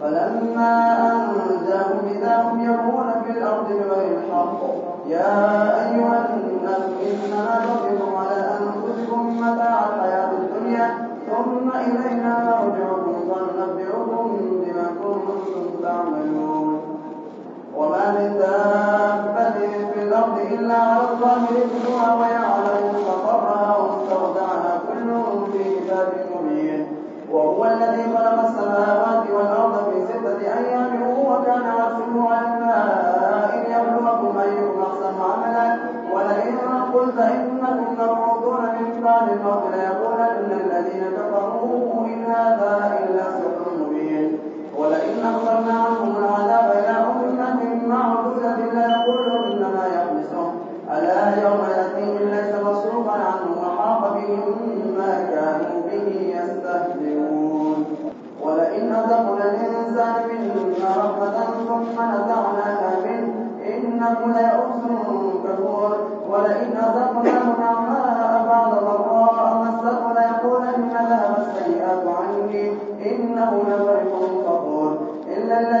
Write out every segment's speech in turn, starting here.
فلما أنجاهم إذا هم يرمون في الأرض بغير الحق يا أيها الناس إنما بغيكم على أنفسكم متاع الحياة الدنيا ثم إلينا مرجعكم فننبئكم بما كنتم تعملون. وما من دابة في الأرض إلا على الله رزقها ويعلم مستقرها ومستودعها كل في كتاب مبين وهو الذي خلق السماوات والأرض ستة أيام وكان عرشه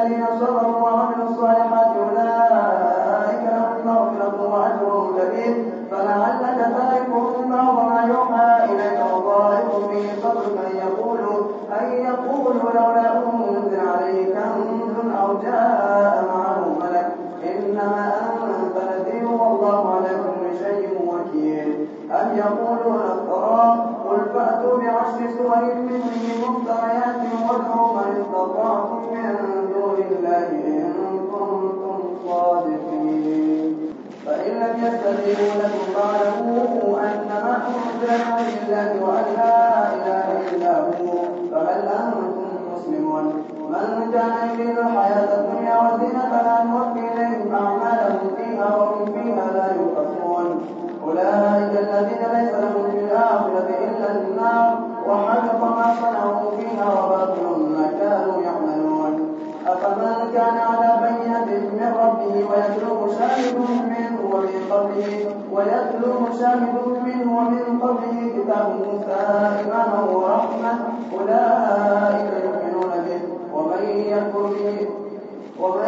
الذين صبروا وعملوا الصالحات أولئك لهم مغفرة وأجر كبير. فلعلك تارك بعض ما يوحى إليك وضائق به صدرك أن يقولوا أن يقولوا لولا أنزل عليه كنز أو جاء معه ملك. إنما أنت نذير والله على كل شيء وكيل. أم يقولون افتراه قل فأتوا بعشر سور مثله مفتريات وادعوا من استطعتم من دون الله إن كنتم صادقين. فإن لم يستجيبوا لكم فاعلموا أنما أنزل لله وأن لا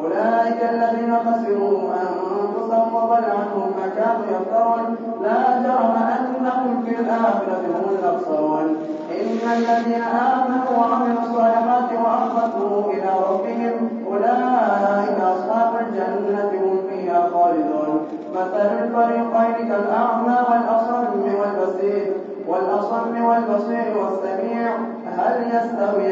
أولئك الذين خسروا أنفسهم وضل عنهم ما كانوا يفترون. لا جرم أنهم في الآخرة هم الأخسرون. إن الذين آمنوا وعملوا الصالحات وأخبتوا إلى ربهم أولئك أصحاب الجنة هم فيها خالدون. مثل الفريقين كالأعمى والأصم والبصير. والأصم والبصير والسميع. هل يستويان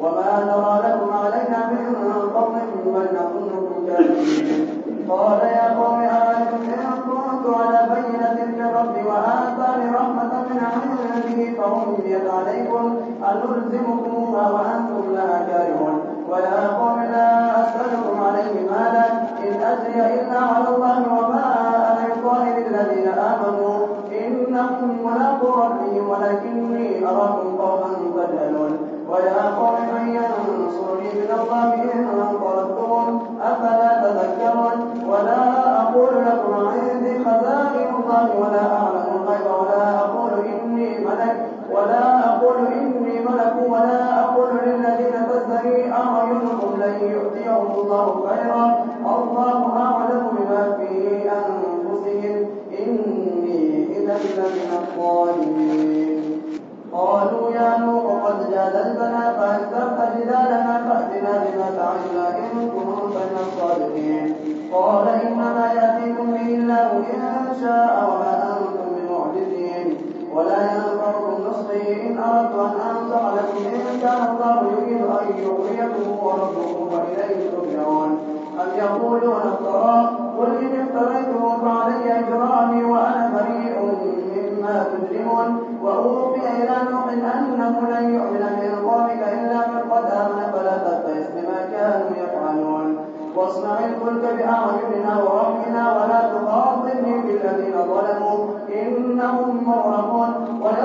وما نرى لكم علينا من فضل بل نظنكم كاذبين قال يا قوم أرأيتم إن كنت على بينة من ربي وآتاني رحمة من عنده فعميت عليكم أنلزمكموها وأنتم لها كارهون ويا قوم لا أسألكم عليه مالا إن أجري إلا على الله وما أنا بطارد الذين آمنوا. إنكم ملاقو ربهم ولكني أراكم قوما تجهلون قوم من ينصرني من الله إن طردتم أفلا تذكرون؟ ولا أقول لكم عندي خزائن الله ولا أعلم الغيب ولا أقول إني ملك ولا أقول إني ملك ولا أقول للذين تزدري أعينهم الله خيرا. الله أعلم بما في أنفسهم. إني إذا لمن الظالمين.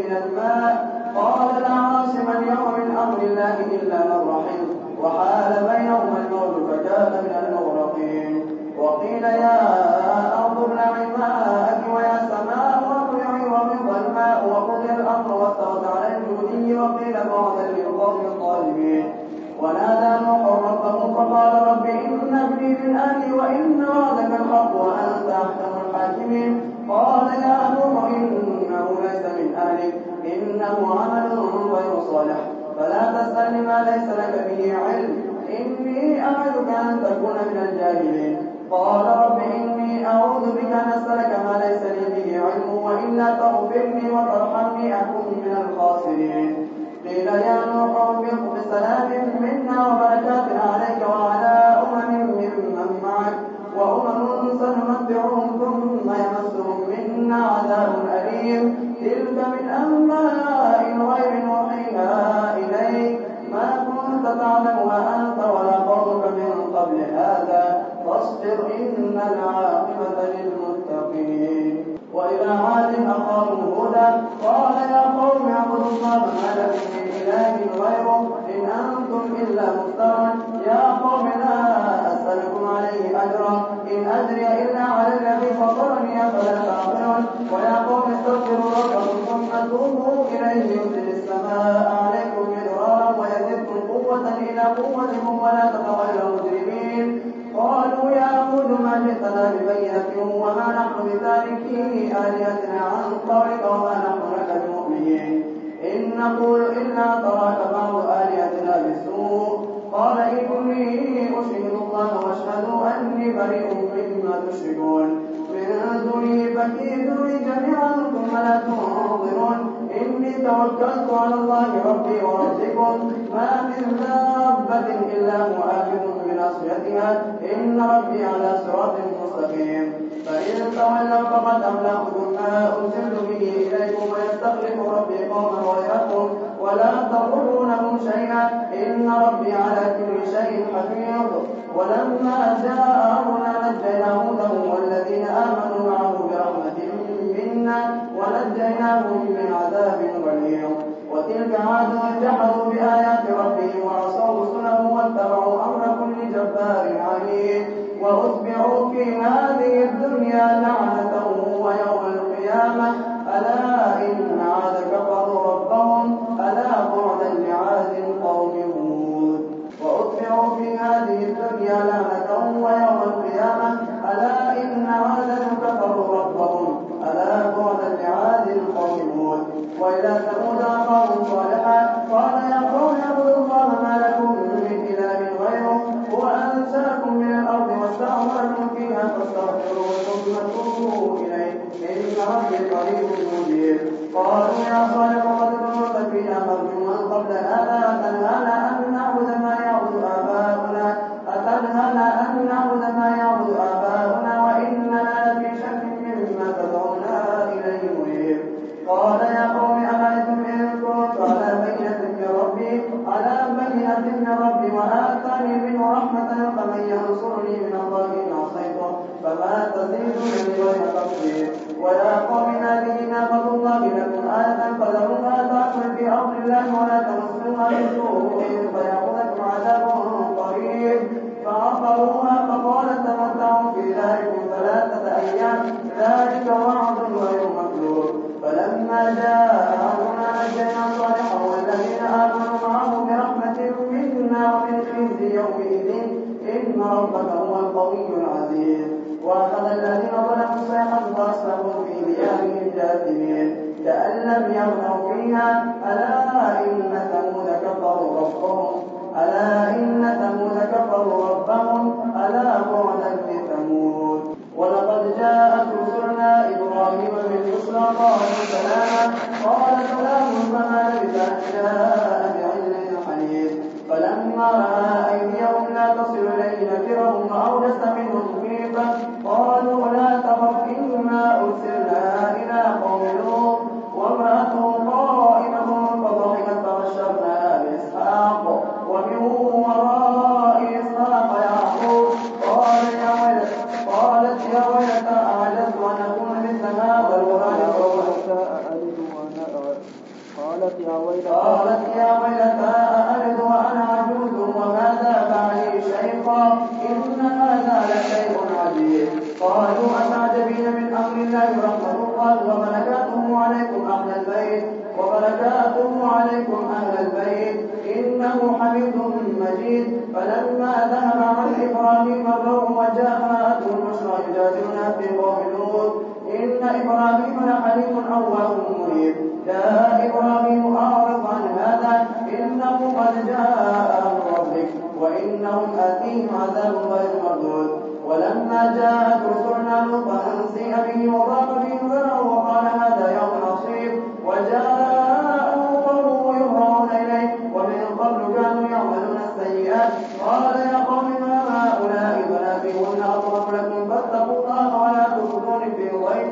من الماء. قال لا عاصم اليوم من أمر الله إلا من رحم. وحال بينهما الموت فكان من المغرقين. وقيل يا أرض ابلعي ماءك ويا سماء واقلعي وغض الماء. وقضي الأمر واستوت على الجودي. وقيل بعدا للقوم الظالمين ونادى نوح ربه فقال رب إن ابني من أهلي وإن وعدك الحق وأنت أحكم الحاكمين. يا نوح إنه ليس من أهلك إنه عمل غير صالح. فلا تسأل ما ليس لك به علم إني أعدك أن تكون من الجاهلين. قال رب إني أعوذ بك أن أسألك ما ليس لي به علم وإلا تغفرني وترحمني أكن من الخاسرين. قيل يا نوح اهبط بسلام ببينة وما نحن بتاركي آلهتنا عن قولك وما نحن لك بمؤمنين. إن نقول إلا تراك بعض آلهتنا بسوء قال إني أشهد الله واشهدوا أني بريء مما تشركون. من دونه فكيدوني جميعا ثم لا تنظرون. إني توكلت على الله ربي وربكم. ما من دابة إلا هو آخذ بناصيتها. إن ربي على صراط مستقيم. فإن تولوا فقد أبلغتم ما أرسلت به إليكم ويستخلف ربي قوما غيركم ولا تضرونهم شيئا. إن ربي على كل شيء حفيظ. ولما جاء أمرنا نجينا هودا والذين آمنوا معه برحمة منا. ونجيناهم من عذاب غليظ وتلك عاد جحدوا بآيات ربهم وعصوا رسله واتبعوا أمر كل جبار وأتبعوا في هذه الدنيا لعنة ويوم القيامة. فأصبحوا في ديارهم جاثمين كأن لم يغنوا فيها ألا إن ثمود كفروا ربهم ألا إن ثمود كفروا ربهم ألا بعدا لثمود. ولقد جاءت رسلنا إبراهيم بالبشرى قالوا سلاما قال سلام فما لبث أن جاء بعجل حنيف فلما رأى أيديهم لا تصل إليه يا إبراهيم أعرض عن هذا إنه قد جاء أمر ربك وإنهم آتيهم عذاب غير مردود ولما جاءت رسلنا لوطا سيء به وضاق به ذرعه وقال هذا يوم عصيب وجاءه قومه يهرعون إليه ومن قبل كانوا يعملون السيئات قال يا قوم ما هؤلاء بناتي هن أطهر لكم فاتقوا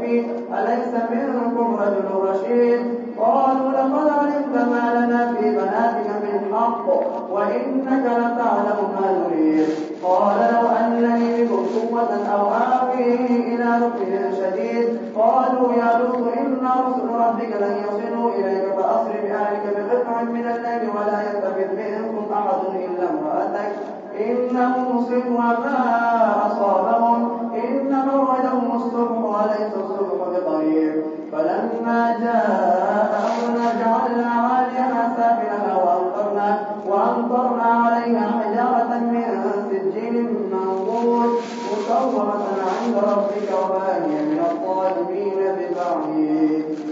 أليس منكم رجل رشيد؟ قالوا لقد علمت ما لنا في بناتك من حق وإنك لتعلم ما نريد. قال لو أن لي بكم قوة أو آوي إلى ركن شديد قالوا يا لوط إن رسل ربك لن يصلوا إليك فأسر بأهلك بقطع من الليل ولا يلتفت منكم أحد إلا امرأتك. إنهم مصروا ما أصابهم. إن موعدهم الصبح وليس الصبح بطريق فلما جاء أمرنا جعلنا عاليها سافلها وأمطرنا وأمطرنا عليها حجارة من سجيل منضود مصورة عند ربك وما هي من الظالمين ببعيد